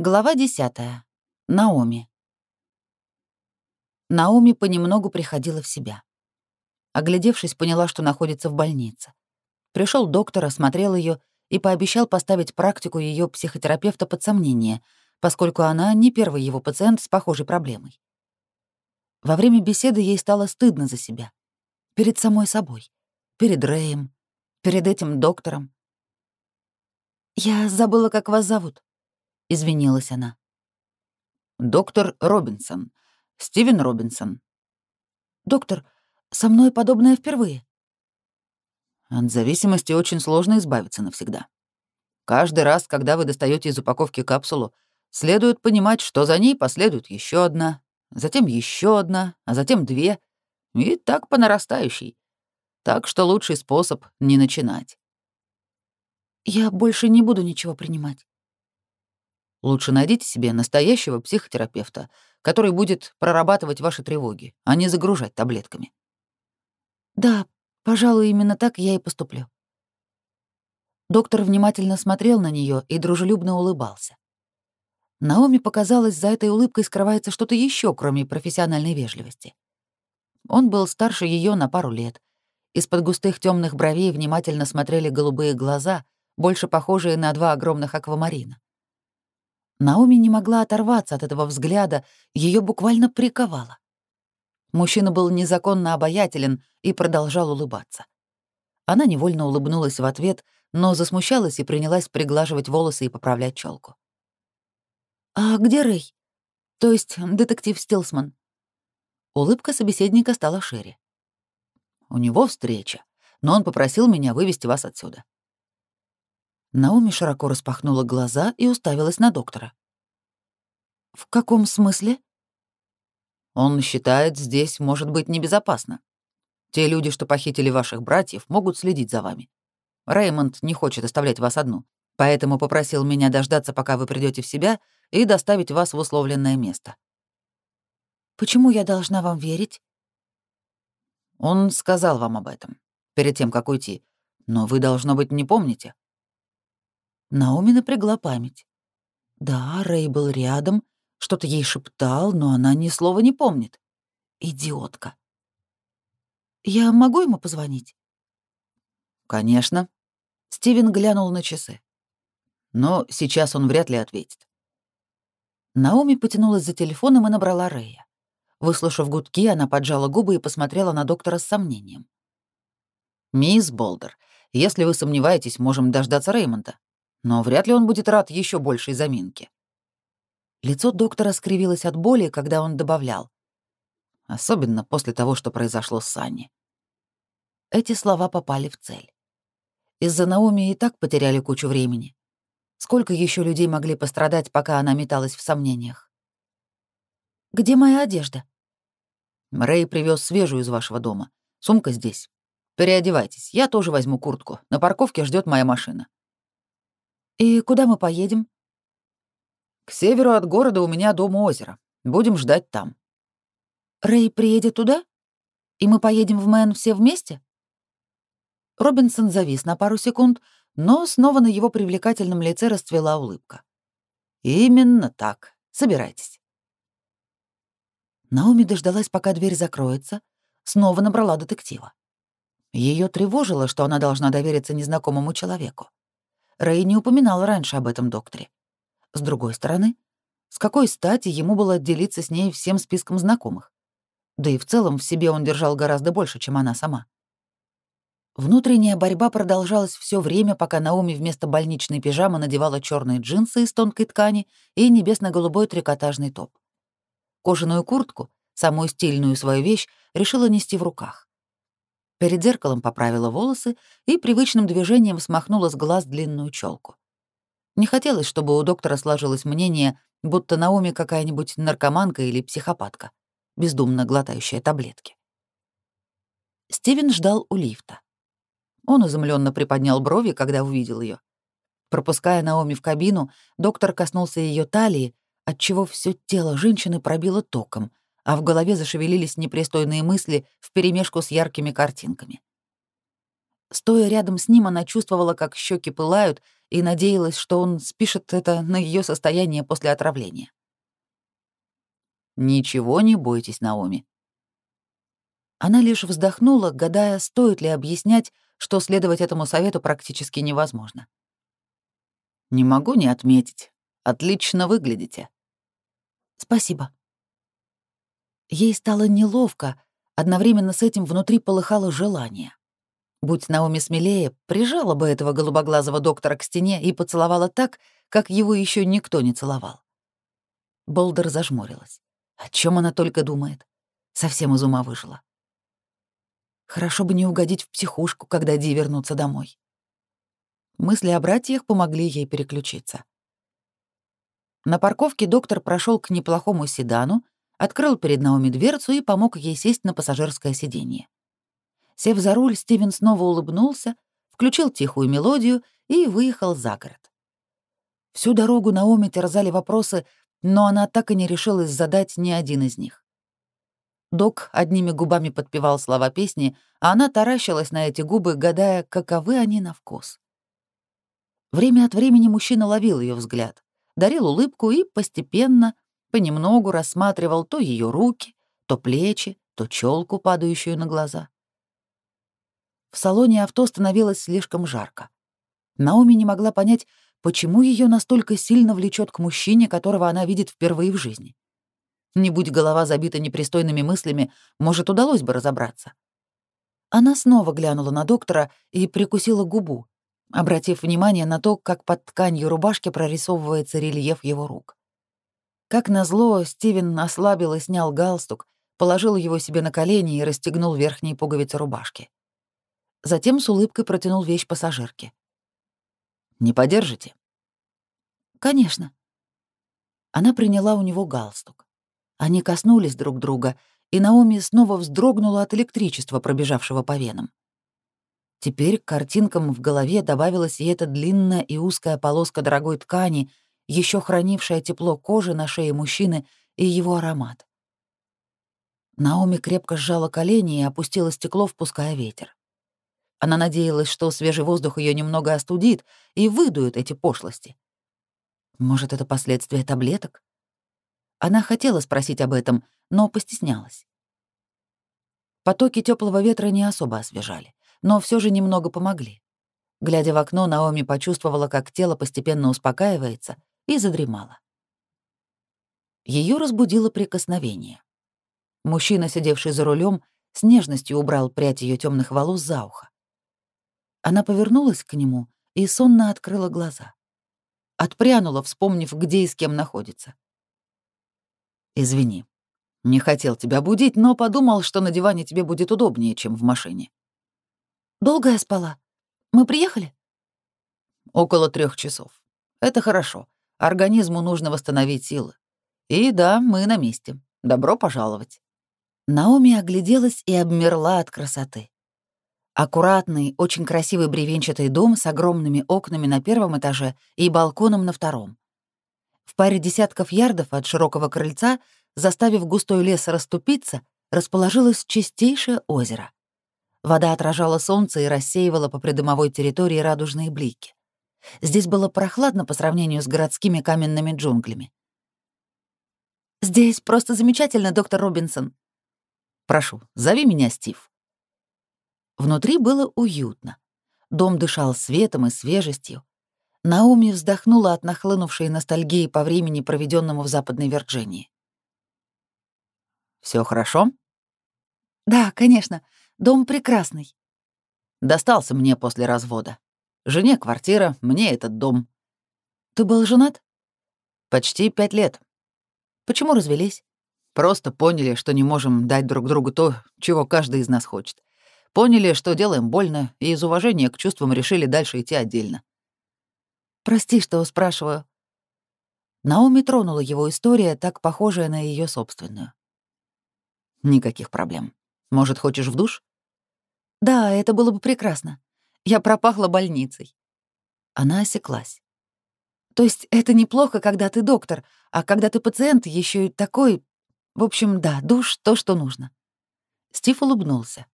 Глава 10. Наоми. Наоми понемногу приходила в себя. Оглядевшись, поняла, что находится в больнице. Пришел доктор, осмотрел ее и пообещал поставить практику ее психотерапевта под сомнение, поскольку она не первый его пациент с похожей проблемой. Во время беседы ей стало стыдно за себя. Перед самой собой. Перед Рэем. Перед этим доктором. «Я забыла, как вас зовут», — извинилась она. «Доктор Робинсон. Стивен Робинсон». «Доктор, со мной подобное впервые». От зависимости очень сложно избавиться навсегда. Каждый раз, когда вы достаете из упаковки капсулу, следует понимать, что за ней последует еще одна, затем еще одна, а затем две, и так по нарастающей. Так что лучший способ — не начинать. «Я больше не буду ничего принимать». Лучше найдите себе настоящего психотерапевта, который будет прорабатывать ваши тревоги, а не загружать таблетками. Да, пожалуй, именно так я и поступлю. Доктор внимательно смотрел на нее и дружелюбно улыбался. Наоми показалось, за этой улыбкой скрывается что-то еще, кроме профессиональной вежливости. Он был старше ее на пару лет. Из-под густых темных бровей внимательно смотрели голубые глаза, больше похожие на два огромных аквамарина. Наоми не могла оторваться от этого взгляда, ее буквально приковало. Мужчина был незаконно обаятелен и продолжал улыбаться. Она невольно улыбнулась в ответ, но засмущалась и принялась приглаживать волосы и поправлять челку. «А где Рэй? То есть детектив Стилсман?» Улыбка собеседника стала шире. «У него встреча, но он попросил меня вывести вас отсюда. Наоми широко распахнула глаза и уставилась на доктора. «В каком смысле?» «Он считает, здесь может быть небезопасно. Те люди, что похитили ваших братьев, могут следить за вами. Реймонд не хочет оставлять вас одну, поэтому попросил меня дождаться, пока вы придете в себя, и доставить вас в условленное место». «Почему я должна вам верить?» «Он сказал вам об этом, перед тем, как уйти, но вы, должно быть, не помните». Наоми напрягла память. Да, Рэй был рядом, что-то ей шептал, но она ни слова не помнит. Идиотка. «Я могу ему позвонить?» «Конечно». Стивен глянул на часы. «Но сейчас он вряд ли ответит». Наоми потянулась за телефоном и набрала Рэя. Выслушав гудки, она поджала губы и посмотрела на доктора с сомнением. «Мисс Болдер, если вы сомневаетесь, можем дождаться Реймонда но вряд ли он будет рад еще большей заминке. Лицо доктора скривилось от боли, когда он добавлял. Особенно после того, что произошло с Санни. Эти слова попали в цель. Из-за Наоми и так потеряли кучу времени. Сколько еще людей могли пострадать, пока она металась в сомнениях? «Где моя одежда?» Рэй привез свежую из вашего дома. Сумка здесь. Переодевайтесь. Я тоже возьму куртку. На парковке ждет моя машина. «И куда мы поедем?» «К северу от города у меня дом у озера. Будем ждать там». «Рэй приедет туда? И мы поедем в Мэн все вместе?» Робинсон завис на пару секунд, но снова на его привлекательном лице расцвела улыбка. «Именно так. Собирайтесь». Наоми дождалась, пока дверь закроется, снова набрала детектива. Ее тревожило, что она должна довериться незнакомому человеку. Рэй не упоминал раньше об этом докторе. С другой стороны, с какой стати ему было делиться с ней всем списком знакомых? Да и в целом в себе он держал гораздо больше, чем она сама. Внутренняя борьба продолжалась все время, пока Наоми вместо больничной пижамы надевала черные джинсы из тонкой ткани и небесно-голубой трикотажный топ. Кожаную куртку, самую стильную свою вещь, решила нести в руках. Перед зеркалом поправила волосы и привычным движением смахнула с глаз длинную челку. Не хотелось, чтобы у доктора сложилось мнение, будто Наоми какая-нибудь наркоманка или психопатка, бездумно глотающая таблетки. Стивен ждал у лифта. Он изумленно приподнял брови, когда увидел ее. Пропуская Наоми в кабину, доктор коснулся ее талии, отчего все тело женщины пробило током, а в голове зашевелились непристойные мысли вперемешку с яркими картинками. Стоя рядом с ним, она чувствовала, как щеки пылают, и надеялась, что он спишет это на ее состояние после отравления. «Ничего не бойтесь, Наоми». Она лишь вздохнула, гадая, стоит ли объяснять, что следовать этому совету практически невозможно. «Не могу не отметить. Отлично выглядите». «Спасибо». Ей стало неловко, одновременно с этим внутри полыхало желание. Будь Наоми смелее, прижала бы этого голубоглазого доктора к стене и поцеловала так, как его еще никто не целовал. Болдер зажмурилась. О чем она только думает? Совсем из ума выжила. Хорошо бы не угодить в психушку, когда Ди вернутся домой. Мысли о братьях помогли ей переключиться. На парковке доктор прошел к неплохому седану, открыл перед Наоми дверцу и помог ей сесть на пассажирское сиденье. Сев за руль, Стивен снова улыбнулся, включил тихую мелодию и выехал за город. Всю дорогу Наоми терзали вопросы, но она так и не решилась задать ни один из них. Док одними губами подпевал слова песни, а она таращилась на эти губы, гадая, каковы они на вкус. Время от времени мужчина ловил ее взгляд, дарил улыбку и постепенно, понемногу рассматривал то ее руки, то плечи, то челку, падающую на глаза. В салоне авто становилось слишком жарко. Наоми не могла понять, почему ее настолько сильно влечет к мужчине, которого она видит впервые в жизни. Не будь голова забита непристойными мыслями, может, удалось бы разобраться. Она снова глянула на доктора и прикусила губу, обратив внимание на то, как под тканью рубашки прорисовывается рельеф его рук. Как назло, Стивен ослабил и снял галстук, положил его себе на колени и расстегнул верхние пуговицы рубашки. Затем с улыбкой протянул вещь пассажирке. «Не подержите?» «Конечно». Она приняла у него галстук. Они коснулись друг друга, и Наоми снова вздрогнула от электричества, пробежавшего по венам. Теперь к картинкам в голове добавилась и эта длинная и узкая полоска дорогой ткани, еще хранившая тепло кожи на шее мужчины и его аромат. Наоми крепко сжала колени и опустила стекло, впуская ветер. Она надеялась, что свежий воздух ее немного остудит и выдует эти пошлости. Может, это последствия таблеток? Она хотела спросить об этом, но постеснялась. Потоки теплого ветра не особо освежали, но все же немного помогли. Глядя в окно, Наоми почувствовала, как тело постепенно успокаивается, и задремала. Ее разбудило прикосновение. Мужчина, сидевший за рулем, с нежностью убрал прядь ее темных волос за ухо. Она повернулась к нему и сонно открыла глаза. Отпрянула, вспомнив, где и с кем находится. «Извини, не хотел тебя будить, но подумал, что на диване тебе будет удобнее, чем в машине». «Долго я спала? Мы приехали?» «Около трех часов. Это хорошо. Организму нужно восстановить силы. И да, мы на месте. Добро пожаловать». Наоми огляделась и обмерла от красоты. Аккуратный, очень красивый бревенчатый дом с огромными окнами на первом этаже и балконом на втором. В паре десятков ярдов от широкого крыльца, заставив густой лес расступиться, расположилось чистейшее озеро. Вода отражала солнце и рассеивала по придомовой территории радужные блики. Здесь было прохладно по сравнению с городскими каменными джунглями. «Здесь просто замечательно, доктор Робинсон». «Прошу, зови меня Стив». Внутри было уютно. Дом дышал светом и свежестью. Наоми вздохнула от нахлынувшей ностальгии по времени, проведенному в Западной Вирджинии. Все хорошо?» «Да, конечно. Дом прекрасный». «Достался мне после развода. Жене квартира, мне этот дом». «Ты был женат?» «Почти пять лет». «Почему развелись?» «Просто поняли, что не можем дать друг другу то, чего каждый из нас хочет. Поняли, что делаем больно, и из уважения к чувствам решили дальше идти отдельно. «Прости, что спрашиваю». Наоми тронула его история, так похожая на ее собственную. «Никаких проблем. Может, хочешь в душ?» «Да, это было бы прекрасно. Я пропахла больницей». Она осеклась. «То есть это неплохо, когда ты доктор, а когда ты пациент, еще и такой... В общем, да, душ — то, что нужно». Стив улыбнулся.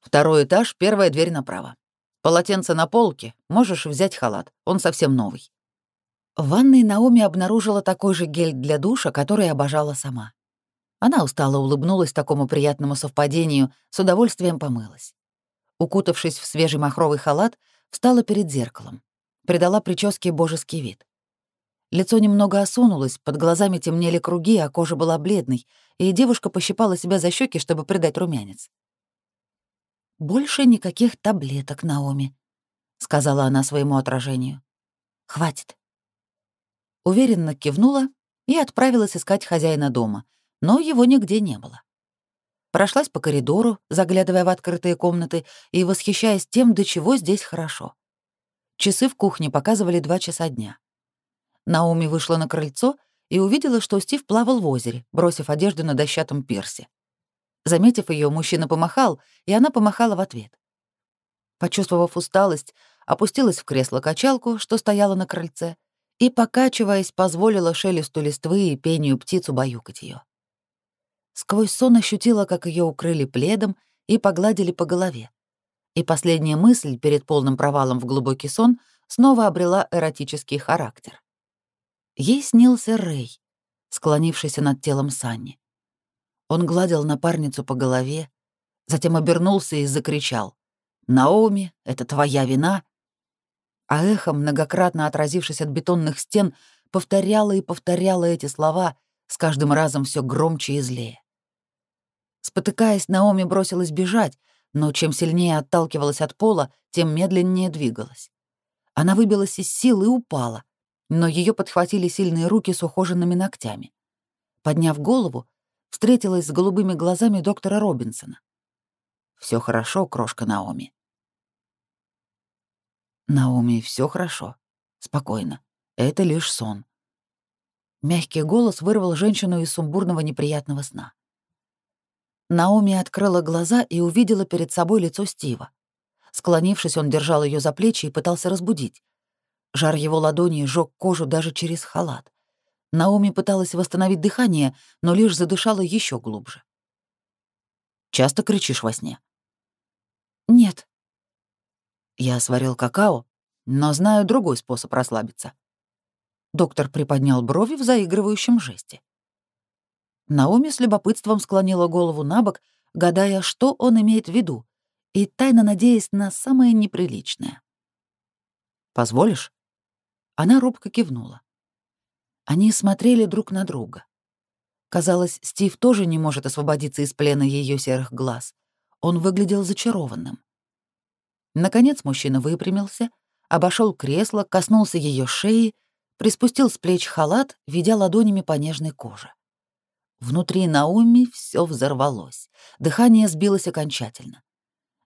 Второй этаж, первая дверь направо. Полотенце на полке, можешь взять халат, он совсем новый». В ванной Наоми обнаружила такой же гель для душа, который обожала сама. Она устало улыбнулась такому приятному совпадению, с удовольствием помылась. Укутавшись в свежий махровый халат, встала перед зеркалом. Придала прическе божеский вид. Лицо немного осунулось, под глазами темнели круги, а кожа была бледной, и девушка пощипала себя за щеки, чтобы придать румянец. «Больше никаких таблеток, Наоми», — сказала она своему отражению. «Хватит». Уверенно кивнула и отправилась искать хозяина дома, но его нигде не было. Прошлась по коридору, заглядывая в открытые комнаты и восхищаясь тем, до чего здесь хорошо. Часы в кухне показывали два часа дня. Наоми вышла на крыльцо и увидела, что Стив плавал в озере, бросив одежду на дощатом пирсе. Заметив ее, мужчина помахал, и она помахала в ответ. Почувствовав усталость, опустилась в кресло-качалку, что стояло на крыльце, и, покачиваясь, позволила шелесту листвы и пению птицу баюкать ее. Сквозь сон ощутила, как ее укрыли пледом и погладили по голове. И последняя мысль перед полным провалом в глубокий сон снова обрела эротический характер. Ей снился Рэй, склонившийся над телом Санни. Он гладил напарницу по голове, затем обернулся и закричал. «Наоми, это твоя вина!» А эхо, многократно отразившись от бетонных стен, повторяло и повторяло эти слова, с каждым разом все громче и злее. Спотыкаясь, Наоми бросилась бежать, но чем сильнее отталкивалась от пола, тем медленнее двигалась. Она выбилась из сил и упала, но ее подхватили сильные руки с ухоженными ногтями. Подняв голову, встретилась с голубыми глазами доктора Робинсона. Все хорошо, крошка Наоми». «Наоми, все хорошо. Спокойно. Это лишь сон». Мягкий голос вырвал женщину из сумбурного неприятного сна. Наоми открыла глаза и увидела перед собой лицо Стива. Склонившись, он держал ее за плечи и пытался разбудить. Жар его ладони жёг кожу даже через халат. Наоми пыталась восстановить дыхание, но лишь задышала еще глубже. «Часто кричишь во сне?» «Нет». «Я сварил какао, но знаю другой способ расслабиться». Доктор приподнял брови в заигрывающем жесте. Наоми с любопытством склонила голову на бок, гадая, что он имеет в виду, и тайно надеясь на самое неприличное. «Позволишь?» Она робко кивнула. Они смотрели друг на друга. Казалось, Стив тоже не может освободиться из плена ее серых глаз. Он выглядел зачарованным. Наконец мужчина выпрямился, обошел кресло, коснулся ее шеи, приспустил с плеч халат, ведя ладонями по нежной коже. Внутри Науми все взорвалось, дыхание сбилось окончательно.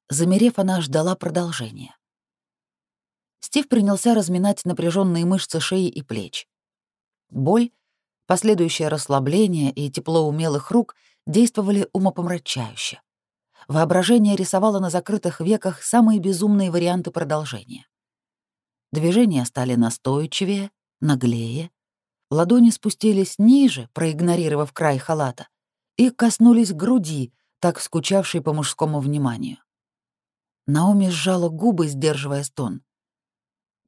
Замерев, она ждала продолжения. Стив принялся разминать напряженные мышцы шеи и плеч. Боль, последующее расслабление и тепло умелых рук действовали умопомрачающе. Воображение рисовало на закрытых веках самые безумные варианты продолжения. Движения стали настойчивее, наглее, Ладони спустились ниже, проигнорировав край халата, и коснулись груди, так скучавшей по мужскому вниманию. Наоми сжала губы, сдерживая стон.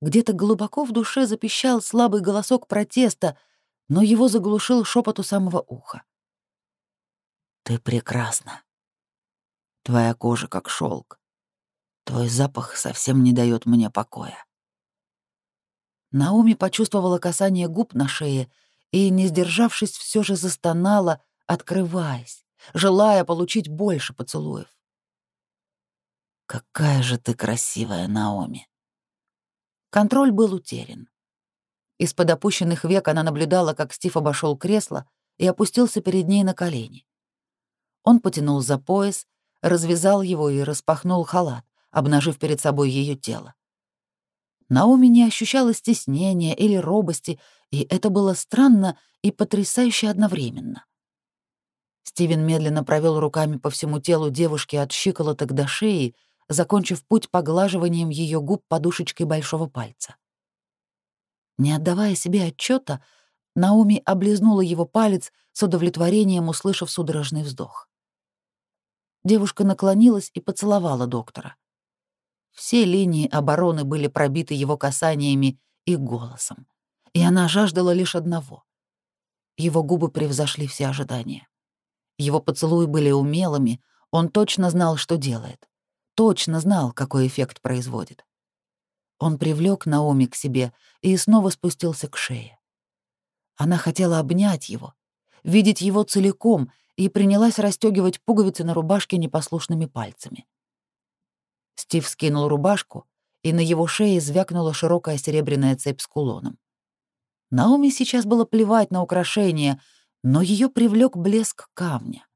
Где-то глубоко в душе запищал слабый голосок протеста, но его заглушил шепот у самого уха. «Ты прекрасна. Твоя кожа как шелк. Твой запах совсем не дает мне покоя. Наоми почувствовала касание губ на шее и, не сдержавшись, все же застонала, открываясь, желая получить больше поцелуев. «Какая же ты красивая, Наоми!» Контроль был утерян. Из-под опущенных век она наблюдала, как Стив обошел кресло и опустился перед ней на колени. Он потянул за пояс, развязал его и распахнул халат, обнажив перед собой ее тело. Наоми не ощущала стеснения или робости, и это было странно и потрясающе одновременно. Стивен медленно провел руками по всему телу девушки от щиколоток до шеи, закончив путь поглаживанием ее губ подушечкой большого пальца. Не отдавая себе отчета, Наоми облизнула его палец с удовлетворением, услышав судорожный вздох. Девушка наклонилась и поцеловала доктора. Все линии обороны были пробиты его касаниями и голосом, и она жаждала лишь одного. Его губы превзошли все ожидания. Его поцелуи были умелыми, он точно знал, что делает. Точно знал, какой эффект производит. Он привлек Наоми к себе и снова спустился к шее. Она хотела обнять его, видеть его целиком, и принялась расстегивать пуговицы на рубашке непослушными пальцами. Стив скинул рубашку, и на его шее звякнула широкая серебряная цепь с кулоном. Наоми сейчас было плевать на украшения, но ее привлек блеск камня.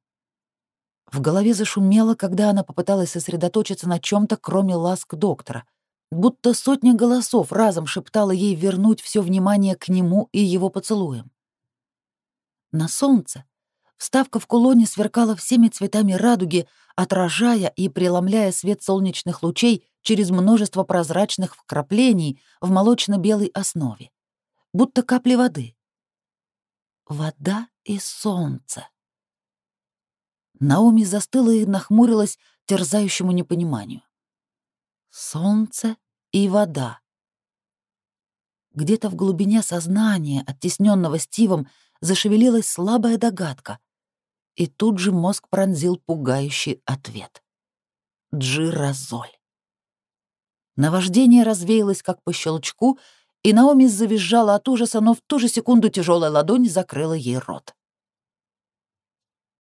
В голове зашумело, когда она попыталась сосредоточиться на чем то кроме ласк доктора, будто сотня голосов разом шептала ей вернуть все внимание к нему и его поцелуям. На солнце вставка в кулоне сверкала всеми цветами радуги, отражая и преломляя свет солнечных лучей через множество прозрачных вкраплений в молочно-белой основе, будто капли воды. Вода и солнце. Наоми застыла и нахмурилась терзающему непониманию. Солнце и вода. Где-то в глубине сознания, оттесненного Стивом, зашевелилась слабая догадка. И тут же мозг пронзил пугающий ответ. Джиразоль. Наваждение развеялось как по щелчку, и Наоми завизжала от ужаса, но в ту же секунду тяжелая ладонь закрыла ей рот.